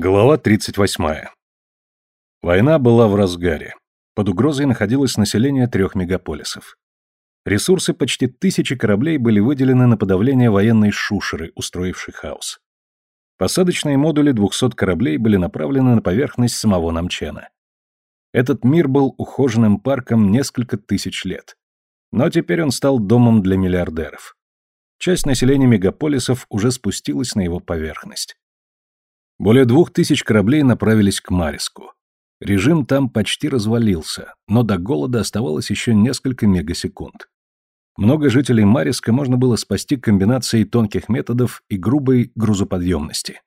Глава 38. Война была в разгаре. Под угрозой находилось население трех мегаполисов. Ресурсы почти тысячи кораблей были выделены на подавление военной шушеры, устроившей хаос. Посадочные модули 200 кораблей были направлены на поверхность самого Намчена. Этот мир был ухоженным парком несколько тысяч лет. Но теперь он стал домом для миллиардеров. Часть населения мегаполисов уже спустилась на его поверхность. Более двух тысяч кораблей направились к Мариску. Режим там почти развалился, но до голода оставалось еще несколько мегасекунд. Много жителей Мариска можно было спасти комбинацией тонких методов и грубой грузоподъемности.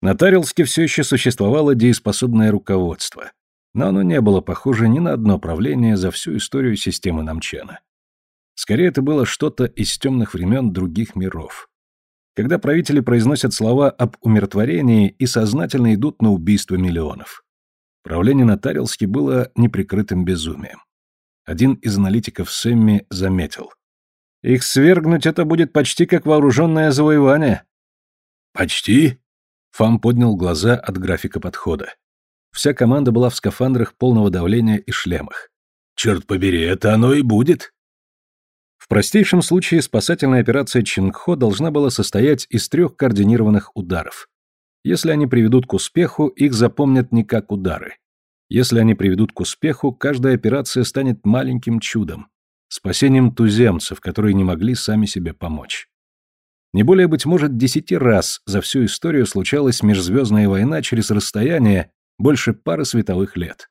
На Тарилске все еще существовало дееспособное руководство, но оно не было похоже ни на одно правление за всю историю системы Намчена. Скорее, это было что-то из темных времен других миров когда правители произносят слова об умиротворении и сознательно идут на убийство миллионов. Правление на Тарилске было неприкрытым безумием. Один из аналитиков Сэмми заметил. «Их свергнуть это будет почти как вооруженное завоевание». «Почти?» Фам поднял глаза от графика подхода. Вся команда была в скафандрах полного давления и шлемах. «Черт побери, это оно и будет!» В простейшем случае спасательная операция Чингхо должна была состоять из трех координированных ударов. Если они приведут к успеху, их запомнят не как удары. Если они приведут к успеху, каждая операция станет маленьким чудом, спасением туземцев, которые не могли сами себе помочь. Не более, быть может, десяти раз за всю историю случалась межзвездная война через расстояние больше пары световых лет.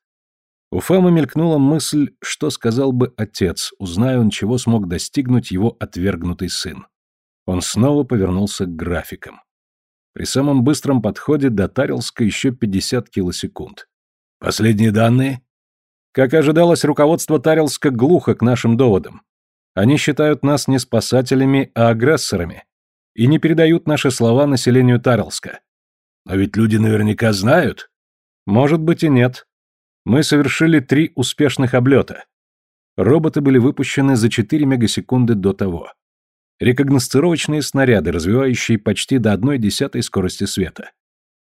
У Фамы мелькнула мысль, что сказал бы отец, узная он, чего смог достигнуть его отвергнутый сын. Он снова повернулся к графикам. При самом быстром подходе до Тарилска еще 50 килосекунд. Последние данные? Как ожидалось, руководство Тарилска глухо к нашим доводам. Они считают нас не спасателями, а агрессорами. И не передают наши слова населению Тарилска. Но ведь люди наверняка знают. Может быть и нет. Мы совершили три успешных облета. Роботы были выпущены за 4 мегасекунды до того. Рекогносцировочные снаряды, развивающие почти до одной десятой скорости света.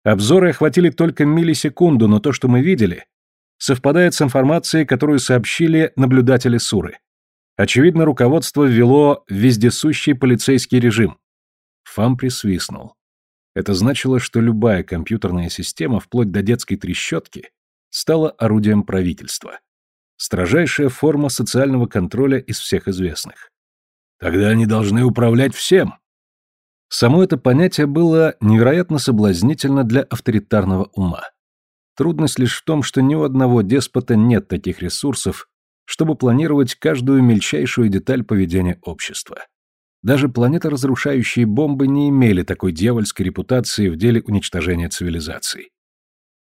Обзоры охватили только миллисекунду, но то, что мы видели, совпадает с информацией, которую сообщили наблюдатели Суры. Очевидно, руководство ввело вездесущий полицейский режим. Фам присвистнул. Это значило, что любая компьютерная система, вплоть до детской трещотки, стала орудием правительства. Строжайшая форма социального контроля из всех известных. Тогда они должны управлять всем. Само это понятие было невероятно соблазнительно для авторитарного ума. Трудность лишь в том, что ни у одного деспота нет таких ресурсов, чтобы планировать каждую мельчайшую деталь поведения общества. Даже планеторазрушающие бомбы не имели такой дьявольской репутации в деле уничтожения цивилизаций.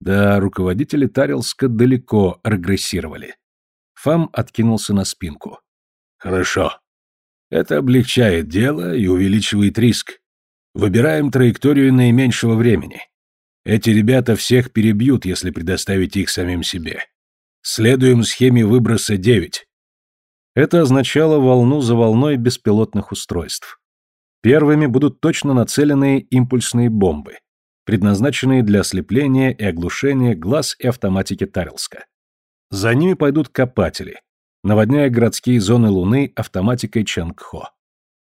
Да, руководители Тарилска далеко регрессировали. Фам откинулся на спинку. Хорошо. Это облегчает дело и увеличивает риск. Выбираем траекторию наименьшего времени. Эти ребята всех перебьют, если предоставить их самим себе. Следуем схеме выброса 9. Это означало волну за волной беспилотных устройств. Первыми будут точно нацеленные импульсные бомбы предназначенные для ослепления и оглушения глаз и автоматики Тарилска. За ними пойдут копатели, наводняя городские зоны Луны автоматикой Чангхо.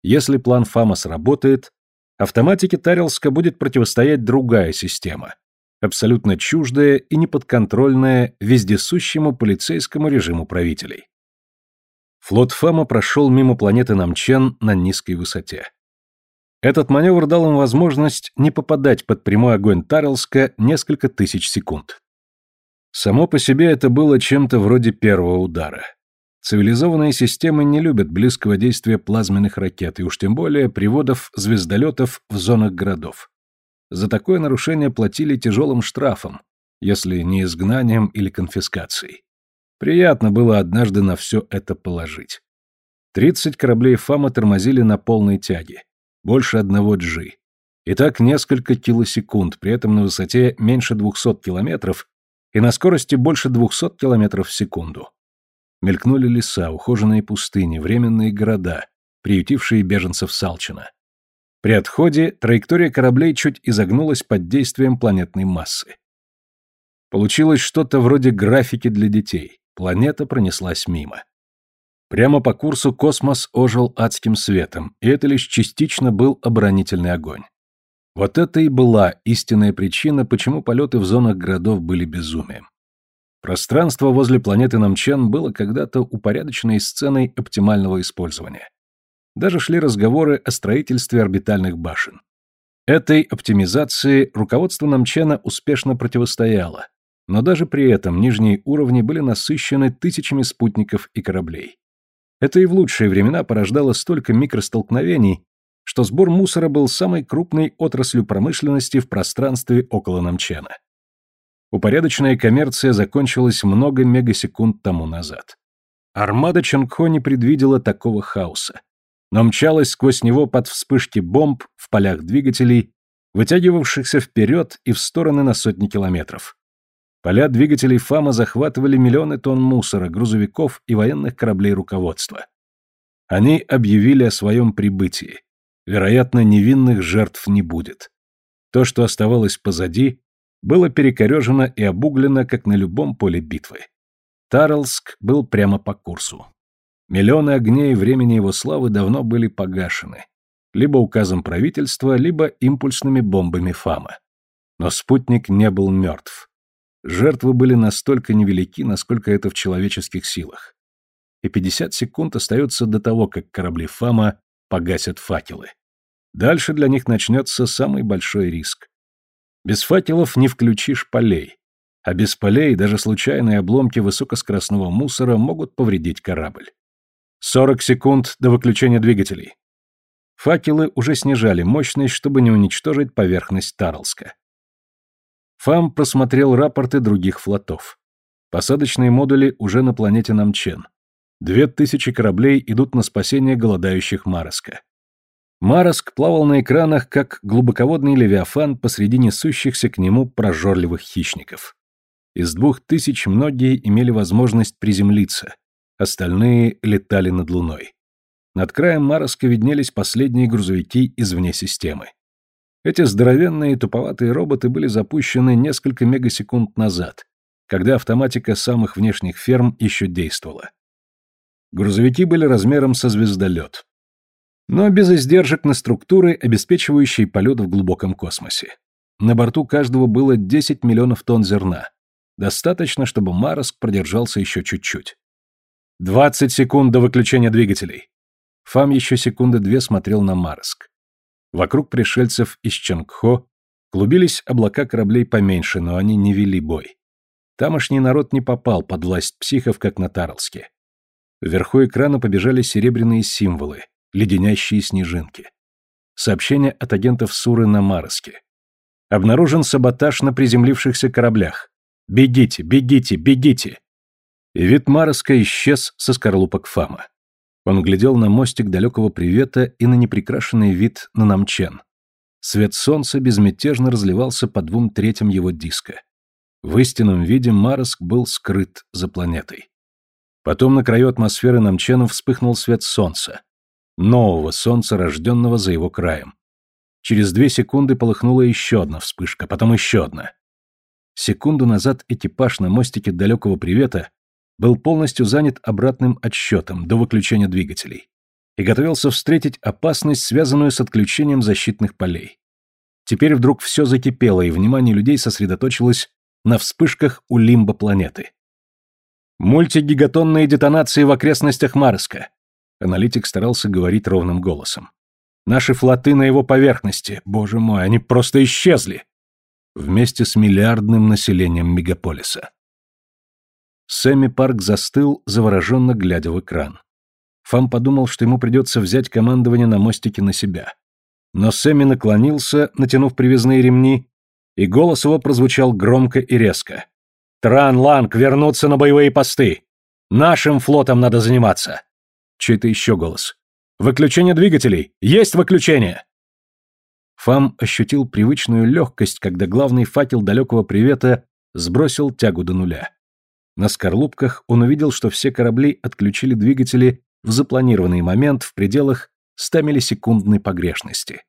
Если план Фама сработает, автоматике Тарилска будет противостоять другая система, абсолютно чуждая и неподконтрольная вездесущему полицейскому режиму правителей. Флот Фама прошел мимо планеты Намчен на низкой высоте. Этот маневр дал им возможность не попадать под прямой огонь Тарлска несколько тысяч секунд. Само по себе это было чем-то вроде первого удара. Цивилизованные системы не любят близкого действия плазменных ракет и уж тем более приводов звездолетов в зонах городов. За такое нарушение платили тяжелым штрафом, если не изгнанием или конфискацией. Приятно было однажды на все это положить. Тридцать кораблей ФАМа тормозили на полной тяге больше одного джи. И так несколько килосекунд, при этом на высоте меньше 200 километров и на скорости больше 200 километров в секунду. Мелькнули леса, ухоженные пустыни, временные города, приютившие беженцев Салчина. При отходе траектория кораблей чуть изогнулась под действием планетной массы. Получилось что-то вроде графики для детей. Планета пронеслась мимо. Прямо по курсу космос ожил адским светом, и это лишь частично был оборонительный огонь. Вот это и была истинная причина, почему полеты в зонах городов были безумием. Пространство возле планеты Намчен было когда-то упорядоченной сценой оптимального использования. Даже шли разговоры о строительстве орбитальных башен. Этой оптимизации руководство Намчена успешно противостояло, но даже при этом нижние уровни были насыщены тысячами спутников и кораблей. Это и в лучшие времена порождало столько микростолкновений, что сбор мусора был самой крупной отраслью промышленности в пространстве около Намчена. Упорядоченная коммерция закончилась много мегасекунд тому назад. Армада Чонгхо не предвидела такого хаоса, но мчалась сквозь него под вспышки бомб в полях двигателей, вытягивавшихся вперед и в стороны на сотни километров. Поля двигателей ФАМа захватывали миллионы тонн мусора, грузовиков и военных кораблей руководства. Они объявили о своем прибытии. Вероятно, невинных жертв не будет. То, что оставалось позади, было перекорежено и обуглено, как на любом поле битвы. Тарлск был прямо по курсу. Миллионы огней времени его славы давно были погашены. Либо указом правительства, либо импульсными бомбами ФАМа. Но спутник не был мертв. Жертвы были настолько невелики, насколько это в человеческих силах. И 50 секунд остается до того, как корабли ФАМа погасят факелы. Дальше для них начнется самый большой риск. Без факелов не включишь полей, а без полей даже случайные обломки высокоскоростного мусора могут повредить корабль. 40 секунд до выключения двигателей. Факелы уже снижали мощность, чтобы не уничтожить поверхность Тарлска. ФАМ просмотрел рапорты других флотов. Посадочные модули уже на планете Намчен. Две тысячи кораблей идут на спасение голодающих Мароска. Мароск плавал на экранах, как глубоководный левиафан посреди несущихся к нему прожорливых хищников. Из двух тысяч многие имели возможность приземлиться, остальные летали над Луной. Над краем Мароска виднелись последние грузовики извне системы. Эти здоровенные туповатые роботы были запущены несколько мегасекунд назад, когда автоматика самых внешних ферм еще действовала. Грузовики были размером со звездолет. Но без издержек на структуры, обеспечивающие полет в глубоком космосе. На борту каждого было 10 миллионов тонн зерна. Достаточно, чтобы Марск продержался еще чуть-чуть. 20 секунд до выключения двигателей. Фам еще секунды две смотрел на Марск. Вокруг пришельцев из Чонгхо клубились облака кораблей поменьше, но они не вели бой. Тамошний народ не попал под власть психов, как на Тарлске. Вверху экрана побежали серебряные символы, леденящие снежинки. Сообщение от агентов Суры на Марске. Обнаружен саботаж на приземлившихся кораблях. Бегите, бегите, бегите. И вид Марска исчез со скорлупок Фама. Он глядел на мостик далекого привета и на непрекрашенный вид на Намчен. Свет солнца безмятежно разливался по двум третьим его диска. В истинном виде Марск был скрыт за планетой. Потом на краю атмосферы Намчена вспыхнул свет солнца. Нового солнца, рожденного за его краем. Через две секунды полыхнула еще одна вспышка, потом еще одна. Секунду назад экипаж на мостике далекого привета был полностью занят обратным отсчетом до выключения двигателей и готовился встретить опасность, связанную с отключением защитных полей. Теперь вдруг все закипело, и внимание людей сосредоточилось на вспышках у лимба планеты. Мультигигатонные детонации в окрестностях Марска. Аналитик старался говорить ровным голосом. Наши флоты на его поверхности, боже мой, они просто исчезли. Вместе с миллиардным населением мегаполиса. Сэмми Парк застыл, завороженно глядя в экран. Фам подумал, что ему придется взять командование на мостике на себя. Но Сэмми наклонился, натянув привязные ремни, и голос его прозвучал громко и резко. Тран Ланг вернуться на боевые посты. Нашим флотом надо заниматься. Чей-то еще голос. Выключение двигателей. Есть выключение. Фам ощутил привычную легкость, когда главный факел далекого привета сбросил тягу до нуля. На скорлупках он увидел, что все корабли отключили двигатели в запланированный момент в пределах 100 миллисекундной погрешности.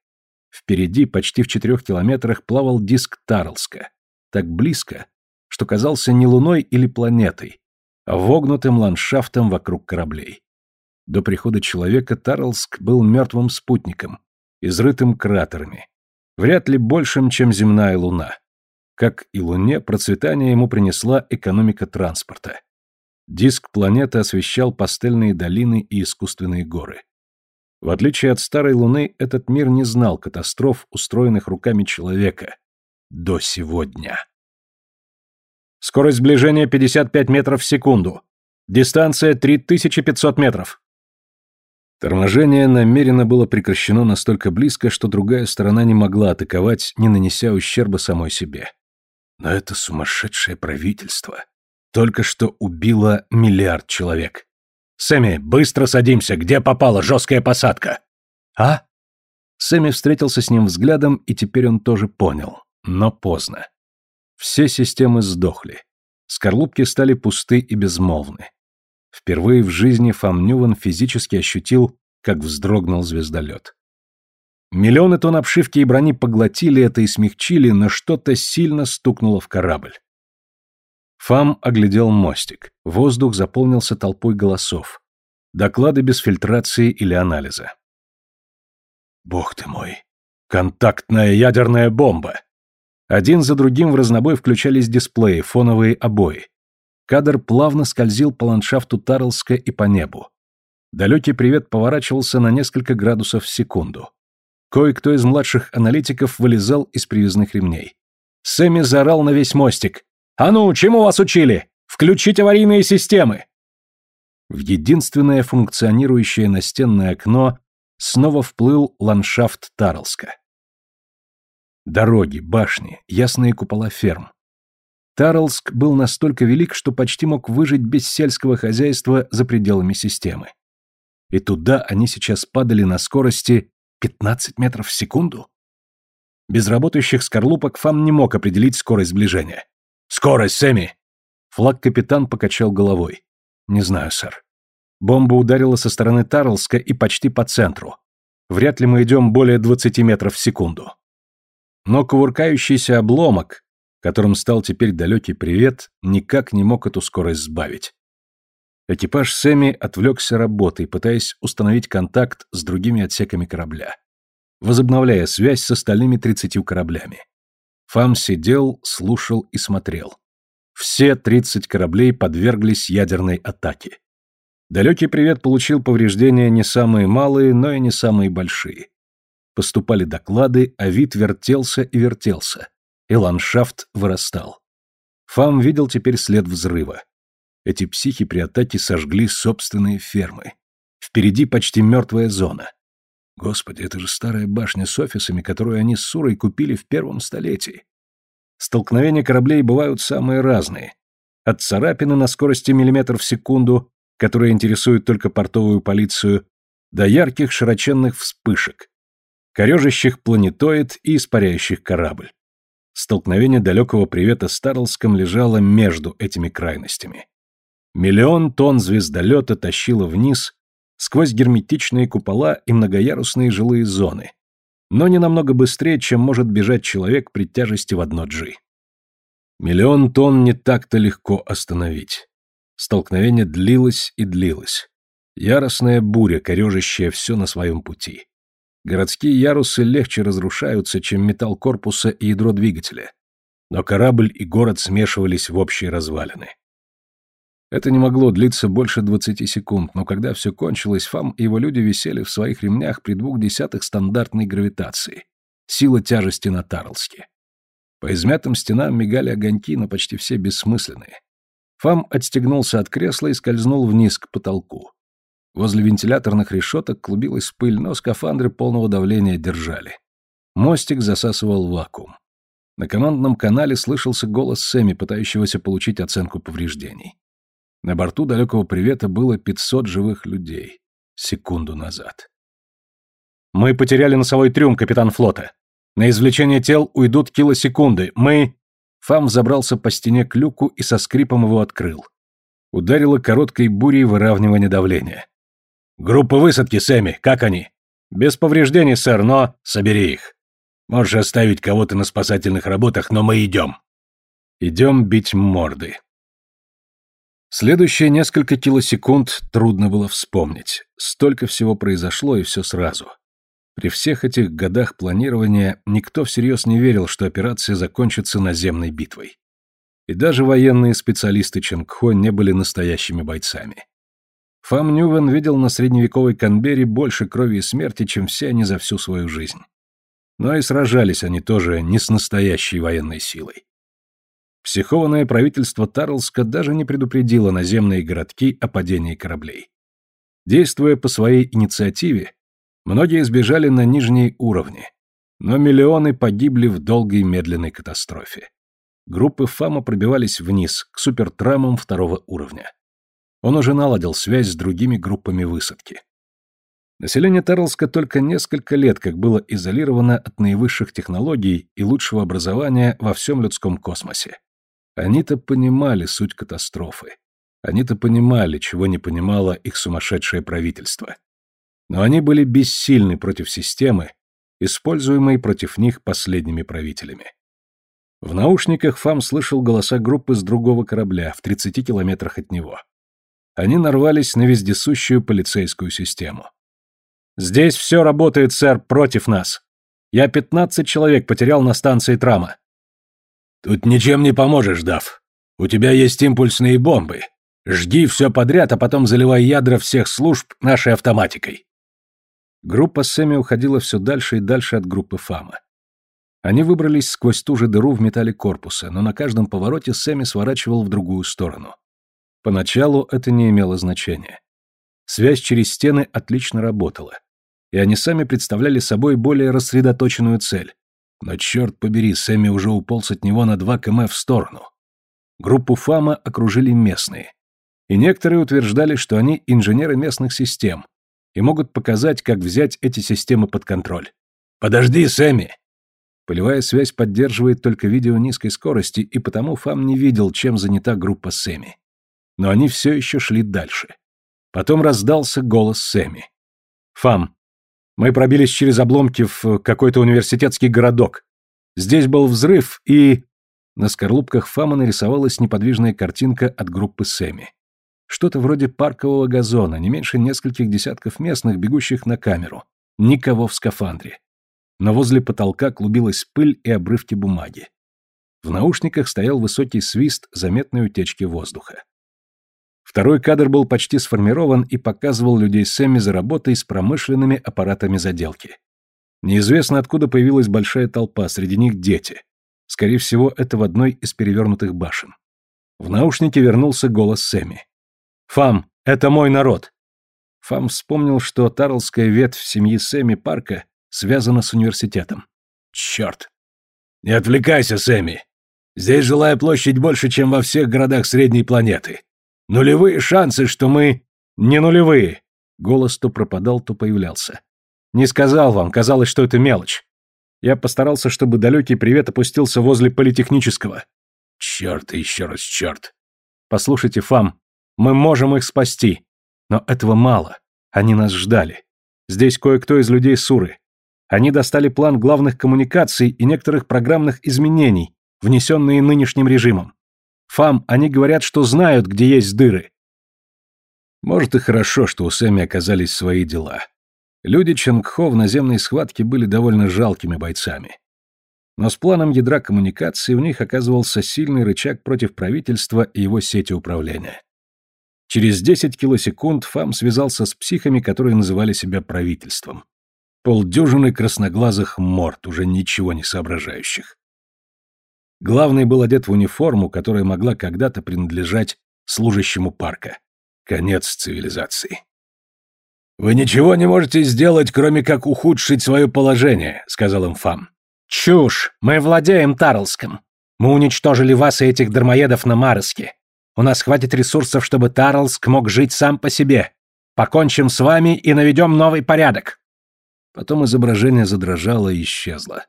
Впереди, почти в четырех километрах, плавал диск Тарлска. Так близко, что казался не луной или планетой, а вогнутым ландшафтом вокруг кораблей. До прихода человека Тарлск был мертвым спутником, изрытым кратерами, вряд ли большим, чем земная луна. Как и Луне, процветание ему принесла экономика транспорта. Диск планеты освещал пастельные долины и искусственные горы. В отличие от старой Луны, этот мир не знал катастроф, устроенных руками человека. До сегодня. Скорость сближения 55 метров в секунду. Дистанция 3500 метров. Торможение намеренно было прекращено настолько близко, что другая сторона не могла атаковать, не нанеся ущерба самой себе. Но это сумасшедшее правительство только что убило миллиард человек. «Сэмми, быстро садимся! Где попала жесткая посадка?» «А?» Сэмми встретился с ним взглядом, и теперь он тоже понял. Но поздно. Все системы сдохли. Скорлупки стали пусты и безмолвны. Впервые в жизни Фам Нюван физически ощутил, как вздрогнул звездолет. Миллионы тонн обшивки и брони поглотили это и смягчили, но что-то сильно стукнуло в корабль. Фам оглядел мостик. Воздух заполнился толпой голосов. Доклады без фильтрации или анализа. «Бог ты мой! Контактная ядерная бомба!» Один за другим в разнобой включались дисплеи, фоновые обои. Кадр плавно скользил по ландшафту Тарлска и по небу. Далекий привет поворачивался на несколько градусов в секунду. Кое-кто из младших аналитиков вылезал из привязных ремней. Сэмми заорал на весь мостик. «А ну, чему вас учили? Включить аварийные системы!» В единственное функционирующее настенное окно снова вплыл ландшафт Тарлска. Дороги, башни, ясные купола ферм. Тарлск был настолько велик, что почти мог выжить без сельского хозяйства за пределами системы. И туда они сейчас падали на скорости 15 метров в секунду. Без работающих скорлупок Фам не мог определить скорость сближения. «Скорость, Сэмми!» Флаг-капитан покачал головой. «Не знаю, сэр. Бомба ударила со стороны Тарлска и почти по центру. Вряд ли мы идем более 20 метров в секунду». Но кувыркающийся обломок, которым стал теперь далекий привет, никак не мог эту скорость сбавить. Экипаж Сэмми отвлекся работой, пытаясь установить контакт с другими отсеками корабля, возобновляя связь с остальными тридцатью кораблями. Фам сидел, слушал и смотрел. Все тридцать кораблей подверглись ядерной атаке. Далекий привет получил повреждения не самые малые, но и не самые большие. Поступали доклады, а вид вертелся и вертелся и ландшафт вырастал. Фам видел теперь след взрыва. Эти психи при атаке сожгли собственные фермы. Впереди почти мертвая зона. Господи, это же старая башня с офисами, которую они с Сурой купили в первом столетии. Столкновения кораблей бывают самые разные. От царапины на скорости миллиметр в секунду, которая интересует только портовую полицию, до ярких широченных вспышек, корежащих планетоид и испаряющих корабль. Столкновение далекого привета с Тарлском лежало между этими крайностями. Миллион тонн звездолета тащило вниз сквозь герметичные купола и многоярусные жилые зоны, но не намного быстрее, чем может бежать человек при тяжести в одно джи. Миллион тонн не так-то легко остановить. Столкновение длилось и длилось. Яростная буря, корежащая все на своем пути. Городские ярусы легче разрушаются, чем металл корпуса и ядро двигателя. Но корабль и город смешивались в общие развалины. Это не могло длиться больше 20 секунд, но когда все кончилось, Фам и его люди висели в своих ремнях при двух десятых стандартной гравитации. Сила тяжести на Тарлске. По измятым стенам мигали огоньки, но почти все бессмысленные. Фам отстегнулся от кресла и скользнул вниз к потолку. Возле вентиляторных решеток клубилась пыль, но скафандры полного давления держали. Мостик засасывал вакуум. На командном канале слышался голос Сэмми, пытающегося получить оценку повреждений. На борту далекого привета было 500 живых людей. Секунду назад. «Мы потеряли носовой трюм, капитан флота. На извлечение тел уйдут килосекунды. Мы...» Фам забрался по стене к люку и со скрипом его открыл. Ударило короткой бурей выравнивания давления. «Группа высадки, Сэмми, как они?» «Без повреждений, сэр, но...» «Собери их». Можешь оставить кого-то на спасательных работах, но мы идем. Идем бить морды. Следующие несколько килосекунд трудно было вспомнить. Столько всего произошло, и все сразу. При всех этих годах планирования никто всерьез не верил, что операция закончится наземной битвой. И даже военные специалисты Ченгхо не были настоящими бойцами. Фам Нювен видел на средневековой Канберре больше крови и смерти, чем все они за всю свою жизнь. Но и сражались они тоже не с настоящей военной силой. Психованное правительство Тарлска даже не предупредило наземные городки о падении кораблей. Действуя по своей инициативе, многие сбежали на нижние уровни, но миллионы погибли в долгой медленной катастрофе. Группы ФАМа пробивались вниз, к супертрамам второго уровня. Он уже наладил связь с другими группами высадки. Население Тарлска только несколько лет как было изолировано от наивысших технологий и лучшего образования во всем людском космосе. Они-то понимали суть катастрофы. Они-то понимали, чего не понимало их сумасшедшее правительство. Но они были бессильны против системы, используемой против них последними правителями. В наушниках Фам слышал голоса группы с другого корабля в 30 километрах от него. Они нарвались на вездесущую полицейскую систему. «Здесь все работает, сэр, против нас. Я 15 человек потерял на станции трама». «Тут ничем не поможешь, Дав. У тебя есть импульсные бомбы. Жги все подряд, а потом заливай ядра всех служб нашей автоматикой». Группа Сэмми уходила все дальше и дальше от группы Фама. Они выбрались сквозь ту же дыру в металле корпуса, но на каждом повороте Сэмми сворачивал в другую сторону. Поначалу это не имело значения. Связь через стены отлично работала, и они сами представляли собой более рассредоточенную цель. Но черт побери, Сэмми уже уполз от него на два км в сторону. Группу Фама окружили местные. И некоторые утверждали, что они инженеры местных систем и могут показать, как взять эти системы под контроль. «Подожди, Сэмми!» Полевая связь поддерживает только видео низкой скорости, и потому Фам не видел, чем занята группа Сэмми. Но они все еще шли дальше. Потом раздался голос Сэмми. «Фам, мы пробились через обломки в какой-то университетский городок. Здесь был взрыв, и...» На скорлупках Фама нарисовалась неподвижная картинка от группы Сэмми. Что-то вроде паркового газона, не меньше нескольких десятков местных, бегущих на камеру. Никого в скафандре. Но возле потолка клубилась пыль и обрывки бумаги. В наушниках стоял высокий свист заметной утечки воздуха. Второй кадр был почти сформирован и показывал людей Сэмми за работой с промышленными аппаратами заделки. Неизвестно, откуда появилась большая толпа, среди них дети. Скорее всего, это в одной из перевернутых башен. В наушнике вернулся голос Сэмми. «Фам, это мой народ!» Фам вспомнил, что Тарлская ветвь семьи Сэмми Парка связана с университетом. «Черт! Не отвлекайся, Сэмми! Здесь жилая площадь больше, чем во всех городах средней планеты. Нулевые шансы, что мы... Не нулевые. Голос то пропадал, то появлялся. Не сказал вам, казалось, что это мелочь. Я постарался, чтобы далекий привет опустился возле политехнического. Черт и еще раз черт. Послушайте, Фам, мы можем их спасти. Но этого мало. Они нас ждали. Здесь кое-кто из людей Суры. Они достали план главных коммуникаций и некоторых программных изменений, внесенные нынешним режимом. Фам, они говорят, что знают, где есть дыры. Может и хорошо, что у Сэмми оказались свои дела. Люди Ченгхо в наземной схватке были довольно жалкими бойцами. Но с планом ядра коммуникации у них оказывался сильный рычаг против правительства и его сети управления. Через 10 килосекунд Фам связался с психами, которые называли себя правительством. Полдюжины красноглазых морд, уже ничего не соображающих. Главный был одет в униформу, которая могла когда-то принадлежать служащему парка. Конец цивилизации. «Вы ничего не можете сделать, кроме как ухудшить свое положение», — сказал им Фам. «Чушь! Мы владеем Тарлском. Мы уничтожили вас и этих дармоедов на Марске. У нас хватит ресурсов, чтобы Тарлск мог жить сам по себе. Покончим с вами и наведем новый порядок». Потом изображение задрожало и исчезло.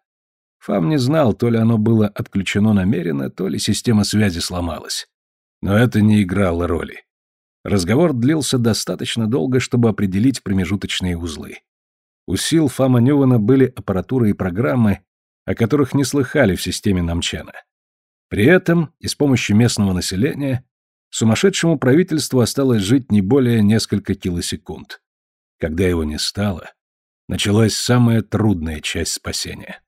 Фам не знал, то ли оно было отключено намеренно, то ли система связи сломалась. Но это не играло роли. Разговор длился достаточно долго, чтобы определить промежуточные узлы. У сил Фама Нювана были аппаратура и программы, о которых не слыхали в системе Намчана. При этом и с помощью местного населения сумасшедшему правительству осталось жить не более несколько килосекунд. Когда его не стало, началась самая трудная часть спасения.